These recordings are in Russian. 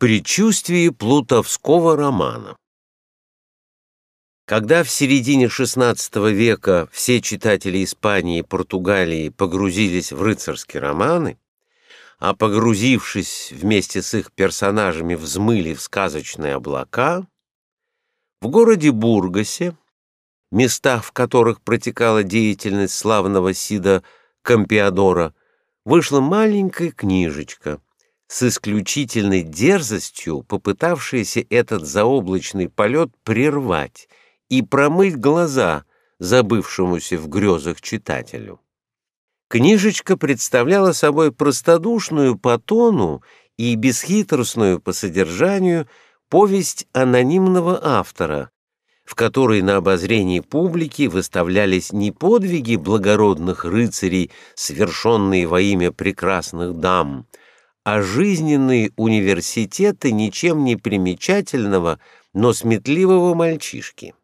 Предчувствие плутовского романа Когда в середине XVI века все читатели Испании и Португалии погрузились в рыцарские романы, а погрузившись вместе с их персонажами взмыли в сказочные облака, в городе Бургасе, местах, в которых протекала деятельность славного Сида Кампиадора, вышла маленькая книжечка с исключительной дерзостью, попытавшаяся этот заоблачный полет прервать и промыть глаза забывшемуся в грезах читателю. Книжечка представляла собой простодушную по тону и бесхитростную по содержанию повесть анонимного автора, в которой на обозрении публики выставлялись не подвиги благородных рыцарей, совершенные во имя прекрасных дам, а жизненные университеты ничем не примечательного, но сметливого мальчишки.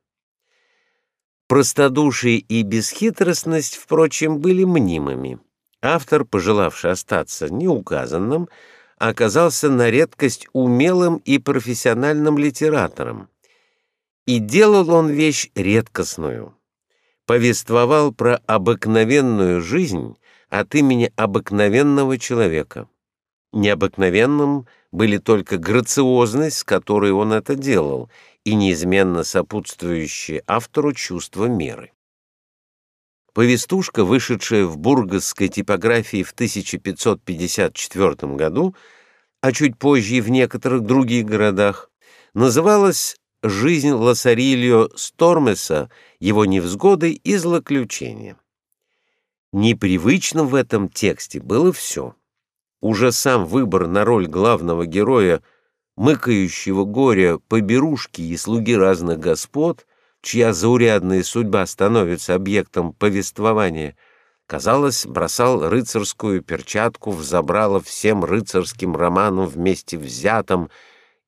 Простодушие и бесхитростность, впрочем, были мнимыми. Автор, пожелавший остаться неуказанным, оказался на редкость умелым и профессиональным литератором. И делал он вещь редкостную. Повествовал про обыкновенную жизнь от имени обыкновенного человека. Необыкновенным были только грациозность, с которой он это делал, и неизменно сопутствующее автору чувство меры. Повестушка, вышедшая в бургасской типографии в 1554 году, а чуть позже и в некоторых других городах, называлась «Жизнь Лосарильо Стормеса, его невзгоды и злоключения». Непривычным в этом тексте было все. Уже сам выбор на роль главного героя – мыкающего горя поберушки и слуги разных господ, чья заурядная судьба становится объектом повествования, казалось, бросал рыцарскую перчатку в забрало всем рыцарским романам вместе взятым,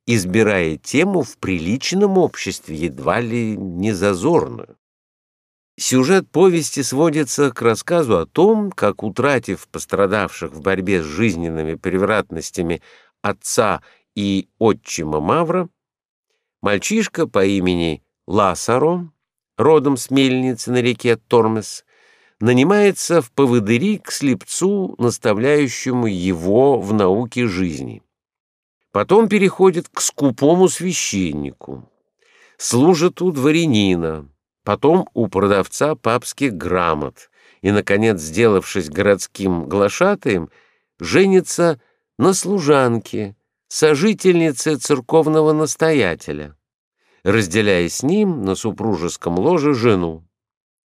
избирая тему в приличном обществе едва ли не зазорную. Сюжет повести сводится к рассказу о том, как, утратив пострадавших в борьбе с жизненными превратностями отца и отчима Мавра, мальчишка по имени Ласаро, родом с мельницы на реке Тормес, нанимается в поводыри к слепцу, наставляющему его в науке жизни. Потом переходит к скупому священнику, служит у дворянина, потом у продавца папских грамот и, наконец, сделавшись городским глашатаем, женится на служанке, сожительницы церковного настоятеля, разделяя с ним на супружеском ложе жену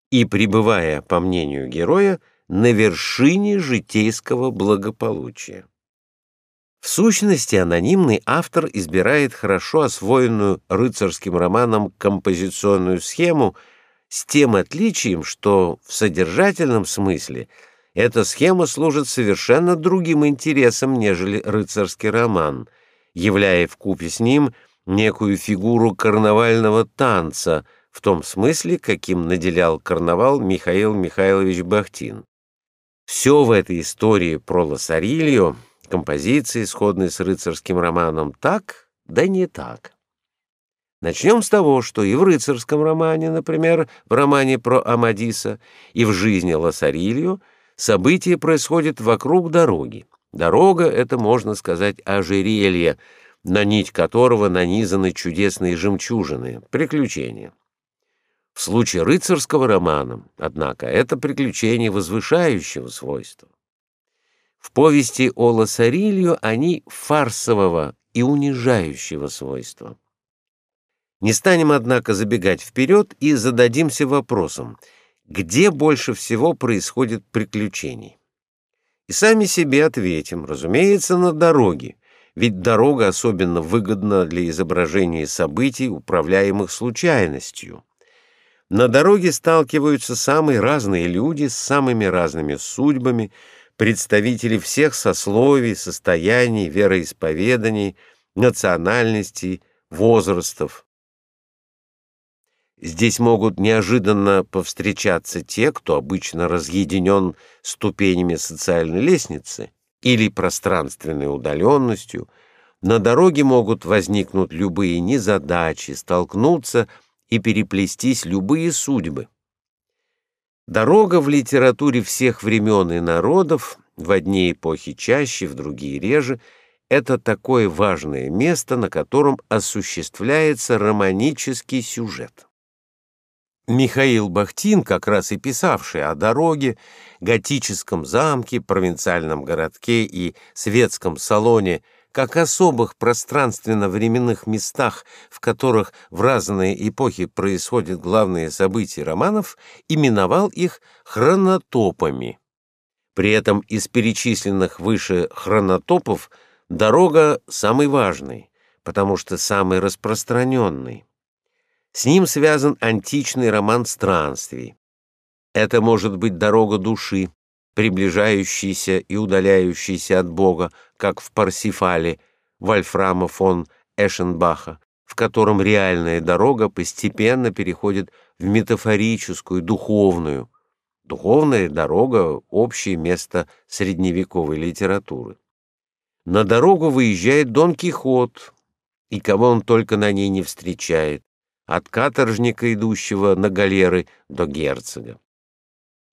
и пребывая, по мнению героя, на вершине житейского благополучия. В сущности, анонимный автор избирает хорошо освоенную рыцарским романом композиционную схему с тем отличием, что в содержательном смысле – эта схема служит совершенно другим интересам, нежели рыцарский роман, являя вкупе с ним некую фигуру карнавального танца в том смысле, каким наделял карнавал Михаил Михайлович Бахтин. Все в этой истории про Лосарильо, композиции, сходные с рыцарским романом, так, да не так. Начнем с того, что и в рыцарском романе, например, в романе про Амадиса, и в жизни Лосарильо – События происходят вокруг дороги. Дорога — это, можно сказать, ожерелье, на нить которого нанизаны чудесные жемчужины, приключения. В случае рыцарского романа, однако, это приключение возвышающего свойства. В повести о Лосарилью они фарсового и унижающего свойства. Не станем, однако, забегать вперед и зададимся вопросом — где больше всего происходит приключений. И сами себе ответим, разумеется, на дороге, ведь дорога особенно выгодна для изображения событий, управляемых случайностью. На дороге сталкиваются самые разные люди с самыми разными судьбами, представители всех сословий, состояний, вероисповеданий, национальностей, возрастов. Здесь могут неожиданно повстречаться те, кто обычно разъединен ступенями социальной лестницы или пространственной удаленностью, на дороге могут возникнуть любые незадачи, столкнуться и переплестись любые судьбы. Дорога в литературе всех времен и народов, в одни эпохи чаще, в другие реже, это такое важное место, на котором осуществляется романический сюжет. Михаил Бахтин, как раз и писавший о дороге, готическом замке, провинциальном городке и светском салоне, как особых пространственно-временных местах, в которых в разные эпохи происходят главные события романов, именовал их хронотопами. При этом из перечисленных выше хронотопов дорога самый важный, потому что самый распространенный. С ним связан античный роман странствий. Это может быть дорога души, приближающаяся и удаляющаяся от Бога, как в Парсифале Вольфрама фон Эшенбаха, в котором реальная дорога постепенно переходит в метафорическую, духовную. Духовная дорога — общее место средневековой литературы. На дорогу выезжает Дон Кихот, и кого он только на ней не встречает от каторжника, идущего на галеры, до герцога.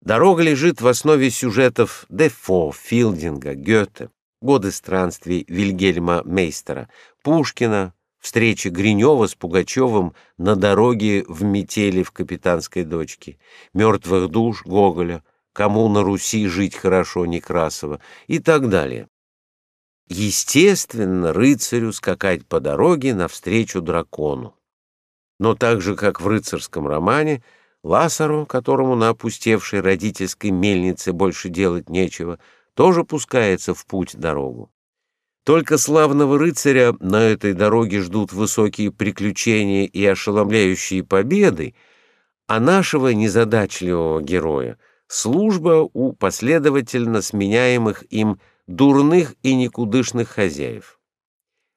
Дорога лежит в основе сюжетов Дефо, Филдинга, Гёте, годы странствий Вильгельма Мейстера, Пушкина, встречи Гринева с Пугачевым на дороге в метели в «Капитанской дочке», «Мертвых душ» Гоголя, «Кому на Руси жить хорошо» Некрасова и так далее. Естественно, рыцарю скакать по дороге навстречу дракону. Но так же, как в рыцарском романе, Ласару, которому на опустевшей родительской мельнице больше делать нечего, тоже пускается в путь-дорогу. Только славного рыцаря на этой дороге ждут высокие приключения и ошеломляющие победы, а нашего незадачливого героя — служба у последовательно сменяемых им дурных и никудышных хозяев.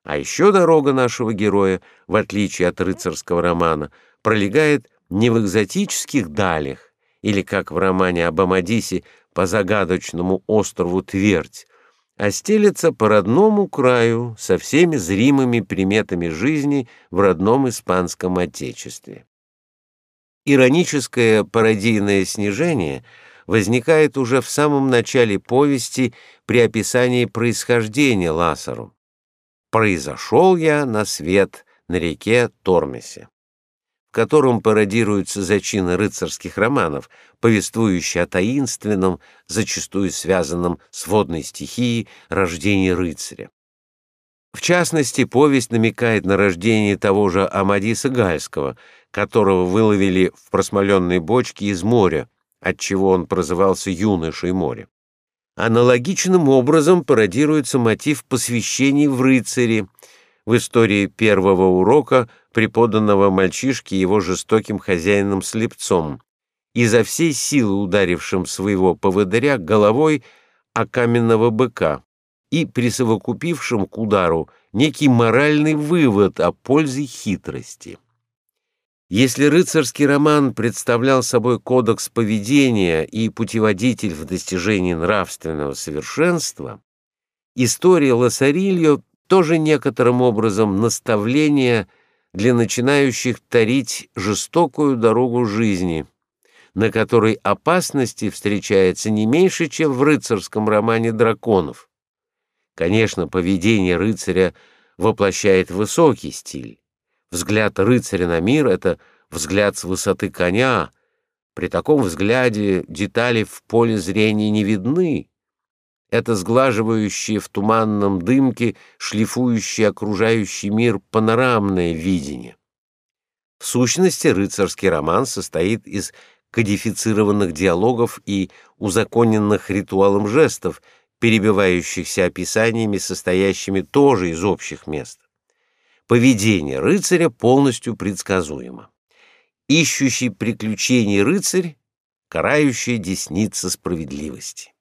А еще дорога нашего героя, в отличие от рыцарского романа, пролегает не в экзотических далях, или, как в романе об Амадисе, по загадочному острову Твердь, а стелется по родному краю со всеми зримыми приметами жизни в родном испанском отечестве. Ироническое пародийное снижение возникает уже в самом начале повести при описании происхождения Ласару. «Произошел я на свет на реке Тормесе», котором пародируются зачины рыцарских романов, повествующие о таинственном, зачастую связанном с водной стихией, рождении рыцаря. В частности, повесть намекает на рождение того же Амадиса Гальского, которого выловили в просмоленной бочке из моря, отчего он прозывался юношей моря. Аналогичным образом пародируется мотив посвящений в рыцари в истории первого урока, преподанного мальчишке его жестоким хозяином-слепцом, изо всей силы ударившим своего поводыря головой о каменного быка и присовокупившим к удару некий моральный вывод о пользе хитрости. Если рыцарский роман представлял собой кодекс поведения и путеводитель в достижении нравственного совершенства, история Лосарильо тоже некоторым образом наставление для начинающих тарить жестокую дорогу жизни, на которой опасности встречается не меньше, чем в рыцарском романе «Драконов». Конечно, поведение рыцаря воплощает высокий стиль, Взгляд рыцаря на мир — это взгляд с высоты коня. При таком взгляде детали в поле зрения не видны. Это сглаживающее в туманном дымке, шлифующее окружающий мир панорамное видение. В сущности, рыцарский роман состоит из кодифицированных диалогов и узаконенных ритуалом жестов, перебивающихся описаниями, состоящими тоже из общих мест. Поведение рыцаря полностью предсказуемо. Ищущий приключений рыцарь, карающая десница справедливости.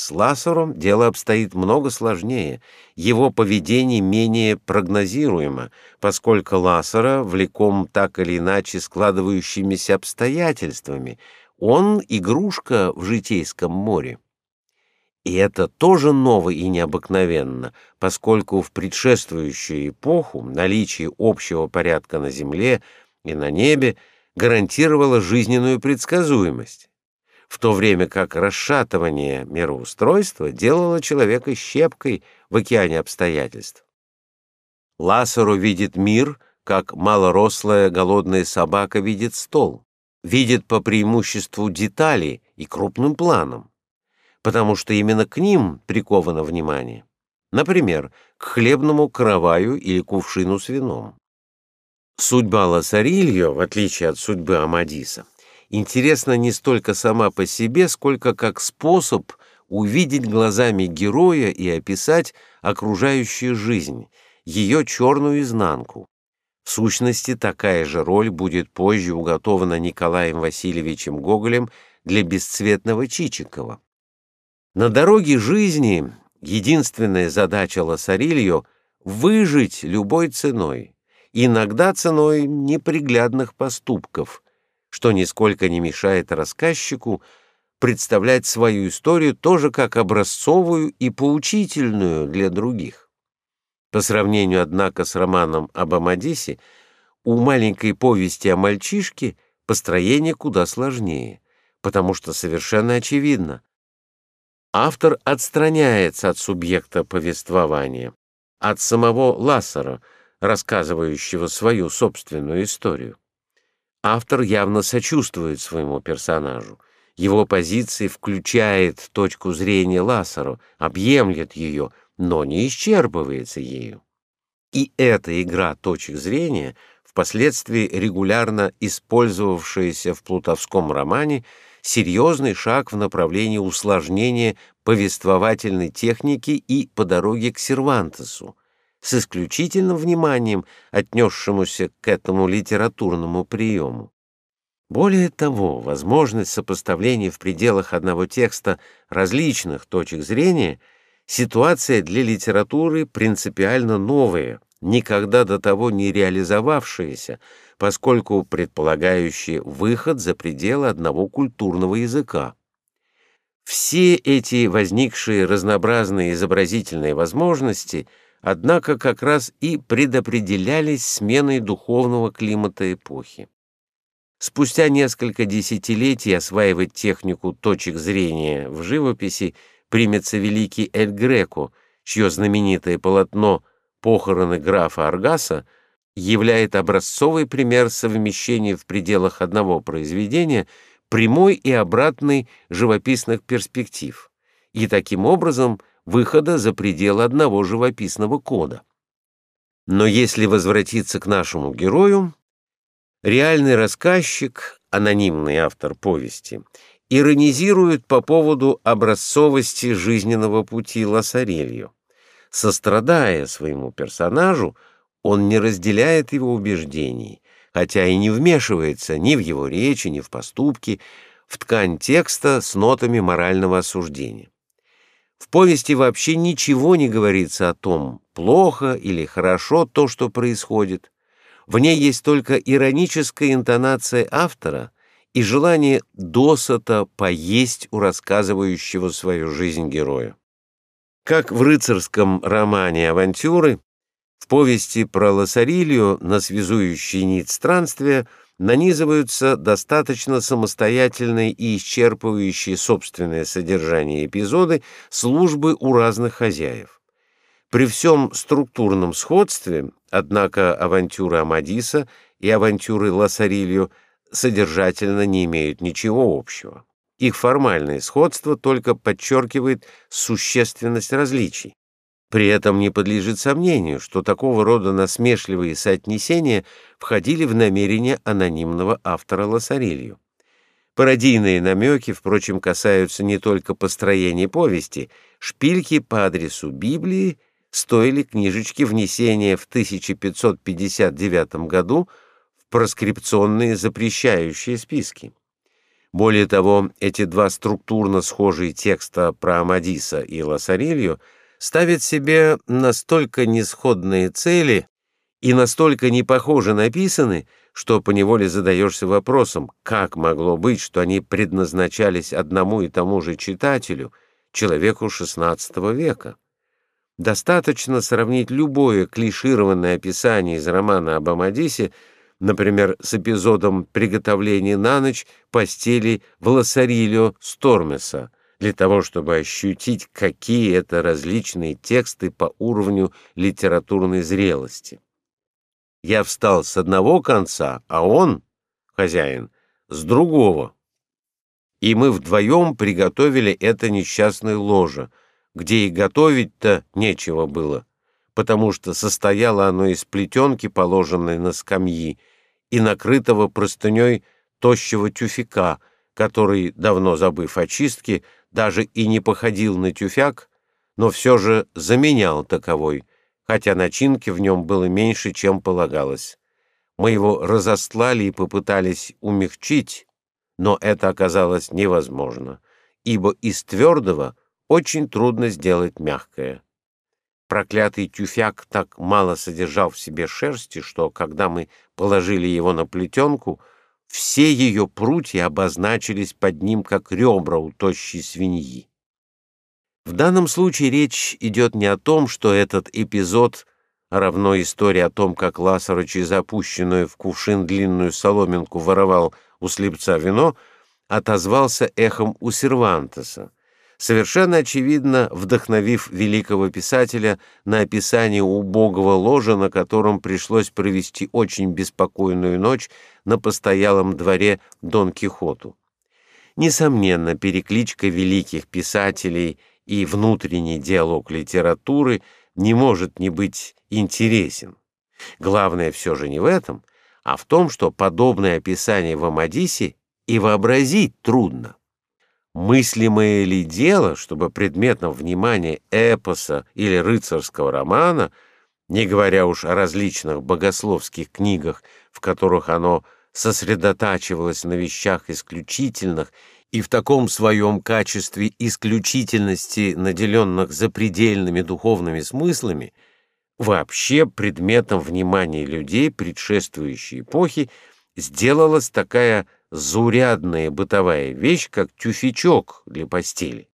С Лассером дело обстоит много сложнее, его поведение менее прогнозируемо, поскольку Лассера влеком так или иначе складывающимися обстоятельствами, он игрушка в житейском море. И это тоже ново и необыкновенно, поскольку в предшествующую эпоху наличие общего порядка на земле и на небе гарантировало жизненную предсказуемость, в то время как расшатывание мироустройства делало человека щепкой в океане обстоятельств. Лассеру видит мир, как малорослая голодная собака видит стол, видит по преимуществу детали и крупным планом потому что именно к ним приковано внимание. Например, к хлебному караваю или кувшину с вином. Судьба Лассарильо, в отличие от судьбы Амадиса, интересна не столько сама по себе, сколько как способ увидеть глазами героя и описать окружающую жизнь, ее черную изнанку. В сущности, такая же роль будет позже уготована Николаем Васильевичем Гоголем для бесцветного Чичикова. На дороге жизни единственная задача Лассарильо — выжить любой ценой, иногда ценой неприглядных поступков, что нисколько не мешает рассказчику представлять свою историю тоже как образцовую и поучительную для других. По сравнению, однако, с романом об Амадисе, у маленькой повести о мальчишке построение куда сложнее, потому что совершенно очевидно, автор отстраняется от субъекта повествования, от самого Лассера, рассказывающего свою собственную историю. Автор явно сочувствует своему персонажу. Его позиции включает точку зрения Лассера, объемлет ее, но не исчерпывается ею. И эта игра точек зрения, впоследствии регулярно использовавшаяся в плутовском романе, серьезный шаг в направлении усложнения повествовательной техники и по дороге к Сервантесу, с исключительным вниманием отнесшемуся к этому литературному приему. Более того, возможность сопоставления в пределах одного текста различных точек зрения — ситуация для литературы принципиально новая, никогда до того не реализовавшаяся, поскольку предполагающие выход за пределы одного культурного языка. Все эти возникшие разнообразные изобразительные возможности, однако, как раз и предопределялись сменой духовного климата эпохи. Спустя несколько десятилетий осваивать технику точек зрения в живописи примется великий Эль Греко, чье знаменитое полотно «Похороны графа Аргаса» являет образцовый пример совмещения в пределах одного произведения прямой и обратной живописных перспектив и таким образом выхода за пределы одного живописного кода. Но если возвратиться к нашему герою, реальный рассказчик, анонимный автор повести, иронизирует по поводу образцовости жизненного пути Лассарельо. Сострадая своему персонажу, он не разделяет его убеждений, хотя и не вмешивается ни в его речи, ни в поступки, в ткань текста с нотами морального осуждения. В повести вообще ничего не говорится о том, плохо или хорошо то, что происходит. В ней есть только ироническая интонация автора и желание досыта поесть у рассказывающего свою жизнь героя. Как в рыцарском романе «Авантюры», в повести про Лосарилью на связующий нить странствия нанизываются достаточно самостоятельные и исчерпывающие собственное содержание эпизоды службы у разных хозяев. При всем структурном сходстве, однако, авантюры Амадиса и авантюры Лосарилью содержательно не имеют ничего общего. Их формальное сходство только подчеркивает существенность различий. При этом не подлежит сомнению, что такого рода насмешливые соотнесения входили в намерения анонимного автора Лосарилью. Пародийные намеки, впрочем, касаются не только построения повести. Шпильки по адресу Библии стоили книжечки внесения в 1559 году в проскрипционные запрещающие списки. Более того, эти два структурно схожие текста про Амадиса и Лосарилью — ставят себе настолько несходные цели и настолько не похоже написаны, что поневоле задаешься вопросом, как могло быть, что они предназначались одному и тому же читателю, человеку XVI века. Достаточно сравнить любое клишированное описание из романа об Амадисе, например, с эпизодом приготовления на ночь постели в Лассарильо Стормеса, для того, чтобы ощутить, какие это различные тексты по уровню литературной зрелости. Я встал с одного конца, а он, хозяин, с другого. И мы вдвоем приготовили это несчастное ложе, где и готовить-то нечего было, потому что состояло оно из плетенки, положенной на скамьи, и накрытого простыней тощего тюфяка, который, давно забыв о чистке, даже и не походил на тюфяк, но все же заменял таковой, хотя начинки в нем было меньше, чем полагалось. Мы его разослали и попытались умягчить, но это оказалось невозможно, ибо из твердого очень трудно сделать мягкое. Проклятый тюфяк так мало содержал в себе шерсти, что, когда мы положили его на плетенку, все ее прутья обозначились под ним, как ребра у тощей свиньи. В данном случае речь идет не о том, что этот эпизод равно истории о том, как Ласаро через опущенную в кувшин длинную соломинку воровал у слепца вино, отозвался эхом у Сервантеса, совершенно очевидно вдохновив великого писателя на описание убогого ложа, на котором пришлось провести очень беспокойную ночь на постоялом дворе Дон Кихоту. Несомненно, перекличка великих писателей — и внутренний диалог литературы не может не быть интересен. Главное все же не в этом, а в том, что подобное описание в Амадисе и вообразить трудно. Мыслимое ли дело, чтобы предметом внимания эпоса или рыцарского романа, не говоря уж о различных богословских книгах, в которых оно сосредотачивалось на вещах исключительных и в таком своем качестве исключительности, наделенных запредельными духовными смыслами, вообще предметом внимания людей предшествующей эпохи сделалась такая заурядная бытовая вещь, как тюфячок для постели.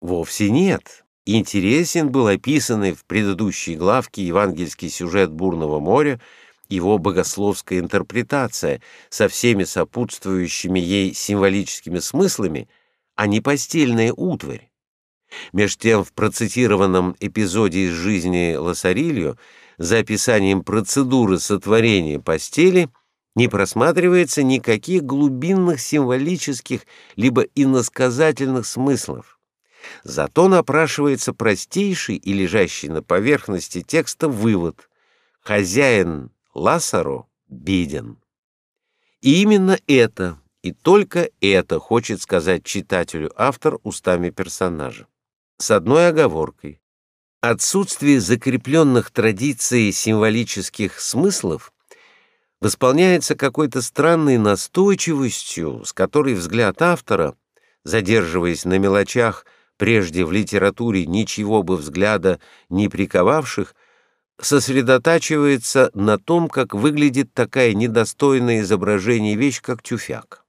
Вовсе нет. Интересен был описанный в предыдущей главке евангельский сюжет бурного моря, его богословская интерпретация со всеми сопутствующими ей символическими смыслами, а не постельная утварь. Меж тем в процитированном эпизоде из жизни Лосарильо за описанием процедуры сотворения постели не просматривается никаких глубинных символических либо иносказательных смыслов. Зато напрашивается простейший и лежащий на поверхности текста вывод. Хозяин Лассаро беден. И именно это, и только это хочет сказать читателю автор устами персонажа. С одной оговоркой. Отсутствие закрепленных традиций символических смыслов восполняется какой-то странной настойчивостью, с которой взгляд автора, задерживаясь на мелочах, прежде в литературе ничего бы взгляда не приковавших, сосредотачивается на том, как выглядит такая недостойная изображение вещь, как тюфяк.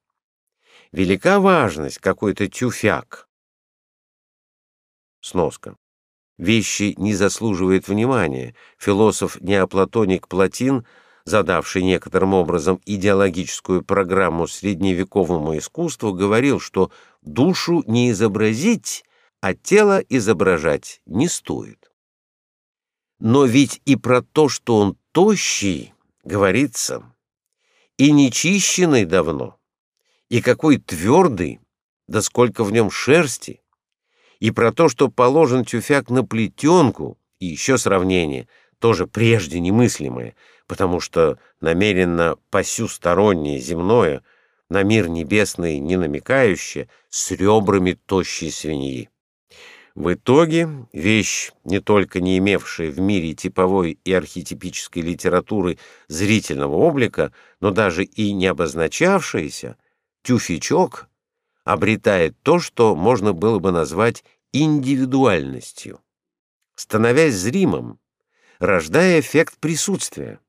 Велика важность какой-то тюфяк. Сноска. Вещи не заслуживают внимания. Философ-неоплатоник Платин, задавший некоторым образом идеологическую программу средневековому искусству, говорил, что душу не изобразить, а тело изображать не стоит. Но ведь и про то, что он тощий, говорится, и нечищенный давно, и какой твердый, да сколько в нем шерсти, и про то, что положен тюфяк на плетенку, и еще сравнение, тоже прежде немыслимое, потому что намеренно посюстороннее земное, на мир небесный не намекающее, с ребрами тощей свиньи. В итоге вещь, не только не имевшая в мире типовой и архетипической литературы зрительного облика, но даже и не обозначавшаяся, тюфячок обретает то, что можно было бы назвать индивидуальностью, становясь зримым, рождая эффект присутствия.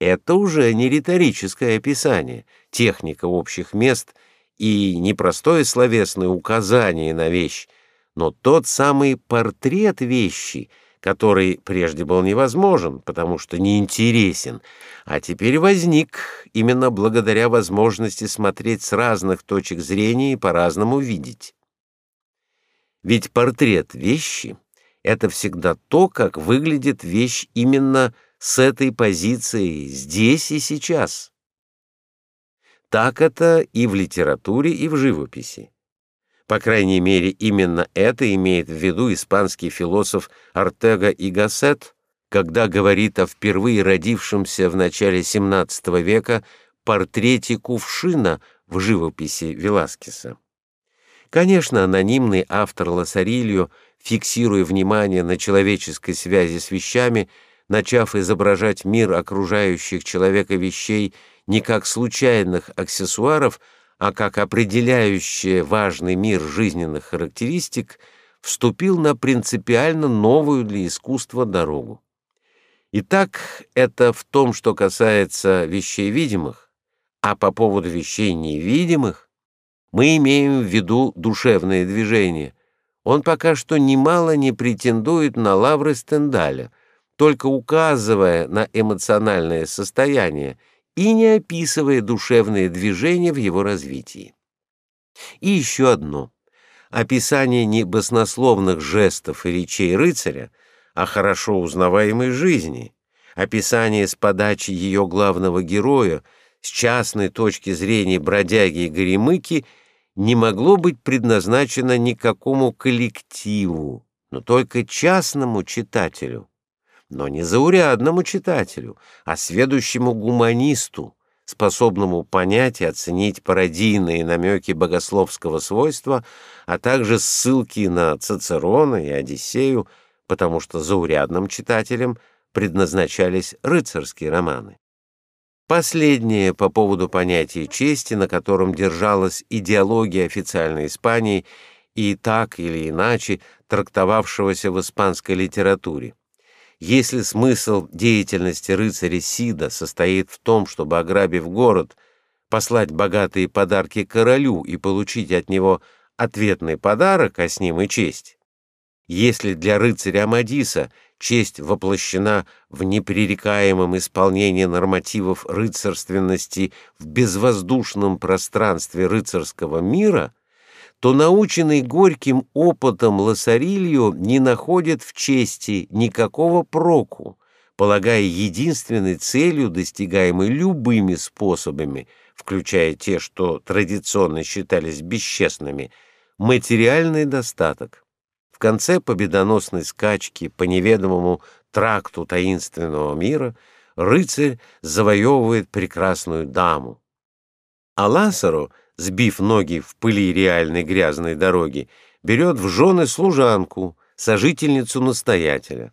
Это уже не риторическое описание, техника общих мест и непростое словесное указание на вещь, но тот самый портрет вещи, который прежде был невозможен, потому что неинтересен, а теперь возник именно благодаря возможности смотреть с разных точек зрения и по-разному видеть. Ведь портрет вещи — это всегда то, как выглядит вещь именно с этой позиции, здесь и сейчас. Так это и в литературе, и в живописи. По крайней мере, именно это имеет в виду испанский философ Артега и Гассет, когда говорит о впервые родившемся в начале XVII века портрете кувшина в живописи Веласкеса. Конечно, анонимный автор Лассарильо, фиксируя внимание на человеческой связи с вещами, начав изображать мир окружающих человека вещей не как случайных аксессуаров, а как определяющее важный мир жизненных характеристик, вступил на принципиально новую для искусства дорогу. Итак, это в том, что касается вещей видимых, а по поводу вещей невидимых мы имеем в виду душевное движение. Он пока что немало не претендует на лавры Стендаля, только указывая на эмоциональное состояние – и не описывая душевные движения в его развитии. И еще одно. Описание не баснословных жестов и речей рыцаря, а хорошо узнаваемой жизни, описание с подачи ее главного героя, с частной точки зрения бродяги и горемыки, не могло быть предназначено никакому коллективу, но только частному читателю но не заурядному читателю, а сведущему гуманисту, способному понять и оценить пародийные намеки богословского свойства, а также ссылки на Цицерона и Одиссею, потому что заурядным читателям предназначались рыцарские романы. Последнее по поводу понятия чести, на котором держалась идеология официальной Испании и так или иначе трактовавшегося в испанской литературе. Если смысл деятельности рыцаря Сида состоит в том, чтобы, ограбив город, послать богатые подарки королю и получить от него ответный подарок, а с ним и честь, если для рыцаря Амадиса честь воплощена в непререкаемом исполнении нормативов рыцарственности в безвоздушном пространстве рыцарского мира — то наученный горьким опытом Лосарильо не находит в чести никакого проку, полагая единственной целью, достигаемой любыми способами, включая те, что традиционно считались бесчестными, материальный достаток. В конце победоносной скачки по неведомому тракту таинственного мира рыцарь завоевывает прекрасную даму. А Ласаро сбив ноги в пыли реальной грязной дороги, берет в жены служанку, сожительницу настоятеля.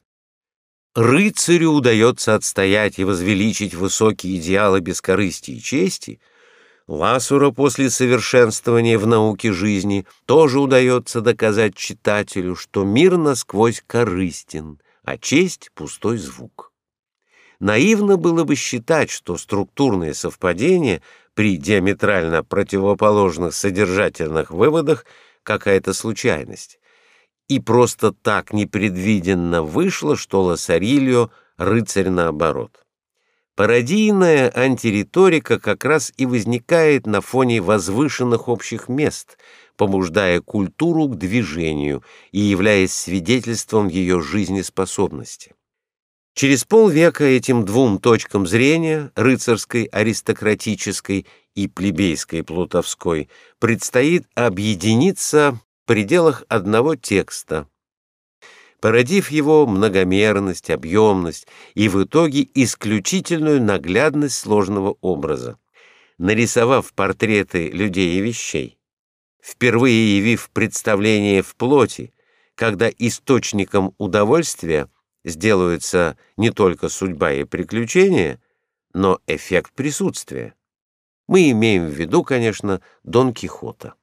Рыцарю удается отстоять и возвеличить высокие идеалы бескорыстия и чести, Ласура после совершенствования в науке жизни тоже удается доказать читателю, что мир насквозь корыстен, а честь — пустой звук. Наивно было бы считать, что структурные совпадения при диаметрально противоположных содержательных выводах какая-то случайность. И просто так непредвиденно вышло, что Лосарильо — рыцарь наоборот. Пародийная антириторика как раз и возникает на фоне возвышенных общих мест, побуждая культуру к движению и являясь свидетельством ее жизнеспособности. Через полвека этим двум точкам зрения, рыцарской, аристократической и плебейской плутовской, предстоит объединиться в пределах одного текста, породив его многомерность, объемность и в итоге исключительную наглядность сложного образа, нарисовав портреты людей и вещей, впервые явив представление в плоти, когда источником удовольствия – сделаются не только судьба и приключения, но эффект присутствия. Мы имеем в виду, конечно, Дон Кихота.